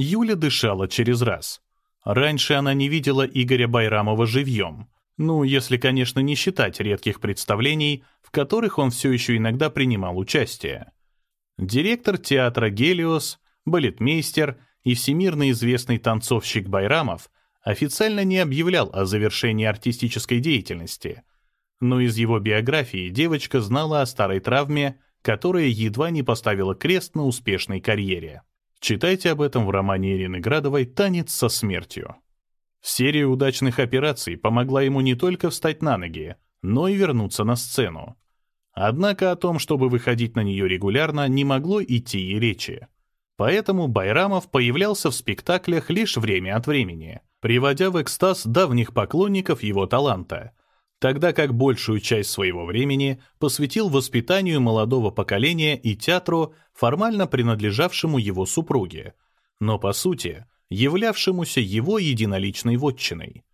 Юля дышала через раз. Раньше она не видела Игоря Байрамова живьем. Ну, если, конечно, не считать редких представлений, в которых он все еще иногда принимал участие. Директор театра «Гелиос», балетмейстер и всемирно известный танцовщик Байрамов официально не объявлял о завершении артистической деятельности. Но из его биографии девочка знала о старой травме, которая едва не поставила крест на успешной карьере. Читайте об этом в романе Ирины Градовой «Танец со смертью». Серия удачных операций помогла ему не только встать на ноги, но и вернуться на сцену. Однако о том, чтобы выходить на нее регулярно, не могло идти и речи. Поэтому Байрамов появлялся в спектаклях лишь время от времени, приводя в экстаз давних поклонников его таланта, тогда как большую часть своего времени посвятил воспитанию молодого поколения и театру, формально принадлежавшему его супруге, но по сути являвшемуся его единоличной вотчиной.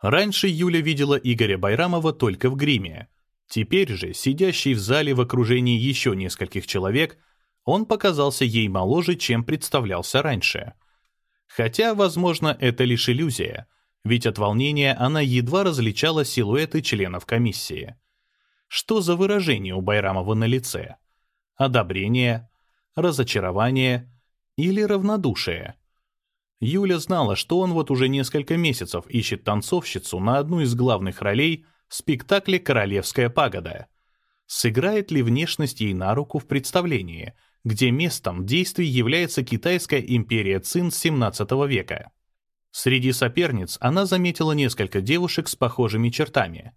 Раньше Юля видела Игоря Байрамова только в гриме. Теперь же, сидящий в зале в окружении еще нескольких человек, он показался ей моложе, чем представлялся раньше. Хотя, возможно, это лишь иллюзия — ведь от волнения она едва различала силуэты членов комиссии. Что за выражение у Байрамова на лице? Одобрение, разочарование или равнодушие? Юля знала, что он вот уже несколько месяцев ищет танцовщицу на одну из главных ролей в спектакле «Королевская пагода». Сыграет ли внешность ей на руку в представлении, где местом действий является китайская империя Цин XVII века? Среди соперниц она заметила несколько девушек с похожими чертами.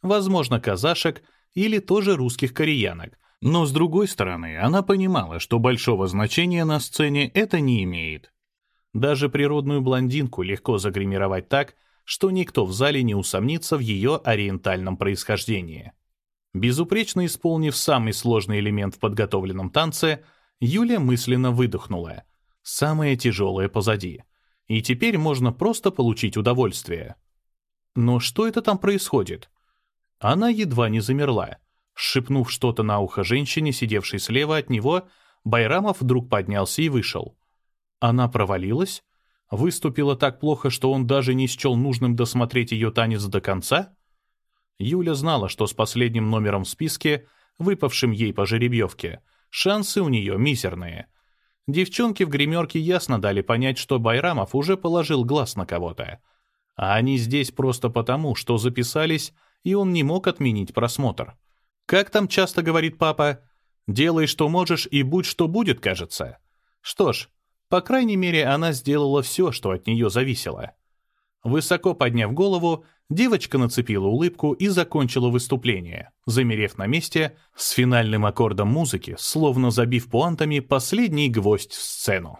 Возможно, казашек или тоже русских кореянок. Но с другой стороны, она понимала, что большого значения на сцене это не имеет. Даже природную блондинку легко загримировать так, что никто в зале не усомнится в ее ориентальном происхождении. Безупречно исполнив самый сложный элемент в подготовленном танце, Юля мысленно выдохнула. Самое тяжелое позади — и теперь можно просто получить удовольствие. Но что это там происходит? Она едва не замерла. Шепнув что-то на ухо женщине, сидевшей слева от него, Байрамов вдруг поднялся и вышел. Она провалилась? Выступила так плохо, что он даже не счел нужным досмотреть ее танец до конца? Юля знала, что с последним номером в списке, выпавшим ей по жеребьевке, шансы у нее мизерные — Девчонки в гримерке ясно дали понять, что Байрамов уже положил глаз на кого-то. А они здесь просто потому, что записались, и он не мог отменить просмотр. Как там часто говорит папа? «Делай, что можешь, и будь, что будет», кажется. Что ж, по крайней мере, она сделала все, что от нее зависело. Высоко подняв голову, девочка нацепила улыбку и закончила выступление, замерев на месте с финальным аккордом музыки, словно забив пуантами последний гвоздь в сцену.